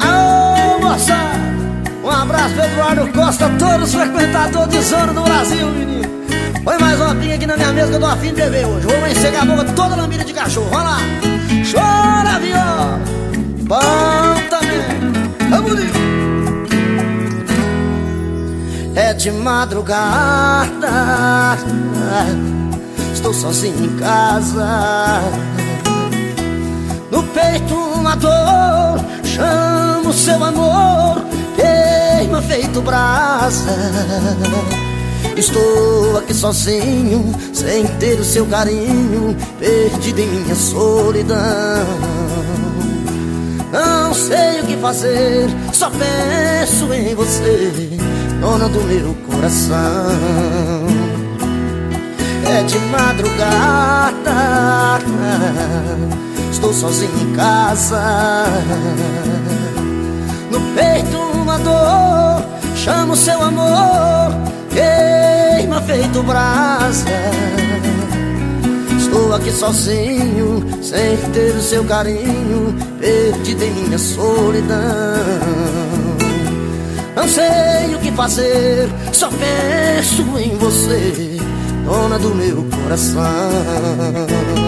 Aô! Um abraço pro Eduardo Costa, todos os frequentadores de zona do Brasil, menino. Põe mais uma pinha aqui na minha mesa que eu tô afim de beber hoje. Vou encegar a boca toda lambida de cachorro. Vai lá! Chora, viola! Bom também! Vamos bonito! É de madrugada Estou sozinho em casa No peito uma dor Chamo seu amor Queima feito brasa. Estou aqui sozinho Sem ter o seu carinho Perdido em minha solidão. Não sei o que fazer Só penso em você Dona do meu coração. É de madrugada Estou sozinho em casa. No peito uma dor. Chamo seu amor. Queima feito brasa. Estou aqui sozinho Sem ter o seu carinho. Perdido em minha solidão. Não sei o que fazer Só penso em você dona do meu coração.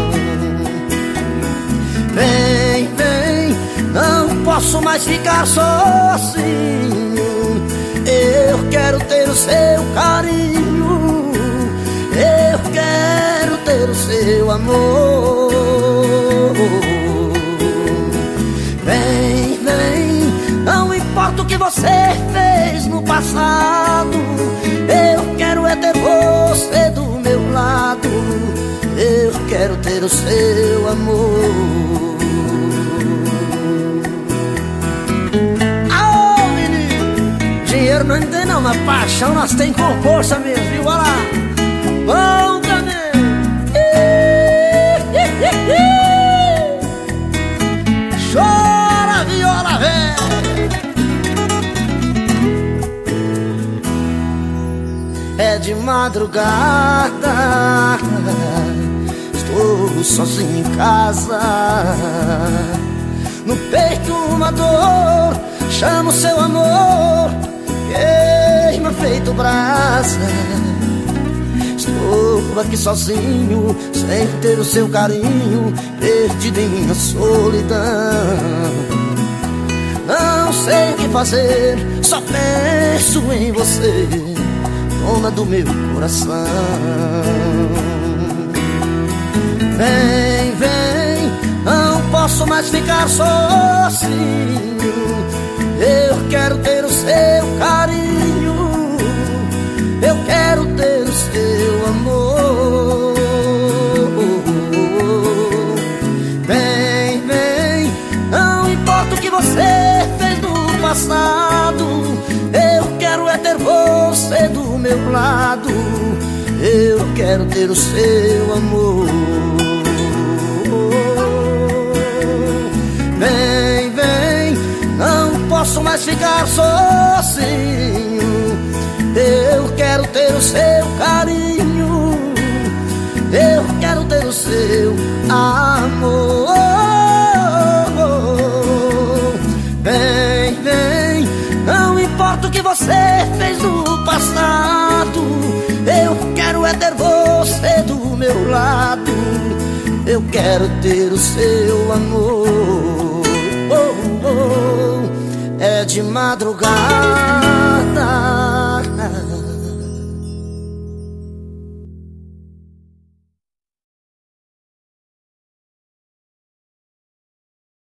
Vem, vem, não posso mais ficar sozinho. Eu quero ter o seu carinho. Eu quero ter o seu amor. Vem, vem, não importa o que você fez no passado. Eu quero é ter você do meu lado Eu quero ter o seu amor Dinheiro não tem não, mas paixão nós tem com força mesmo, viu? Olha lá. Bom também Chora, viola velha É de madrugada. Estou sozinho em casa. No peito uma dor. Chamo seu amor Queima feito brasa Estou aqui sozinho Sem ter o seu carinho Perdido em minha solidão Não sei o que fazer Só penso em você dona do meu coração. Vem, vem, não posso mais ficar sozinho. Eu quero meu lado Eu quero ter o seu amor. Vem, vem, não posso mais ficar sozinho. Eu quero ter o seu carinho. Eu quero ter o seu amor. Vem, vem, não importa o que você fez no passado é ter você do meu lado. Eu quero ter o seu amor. Oh, oh, É de madrugada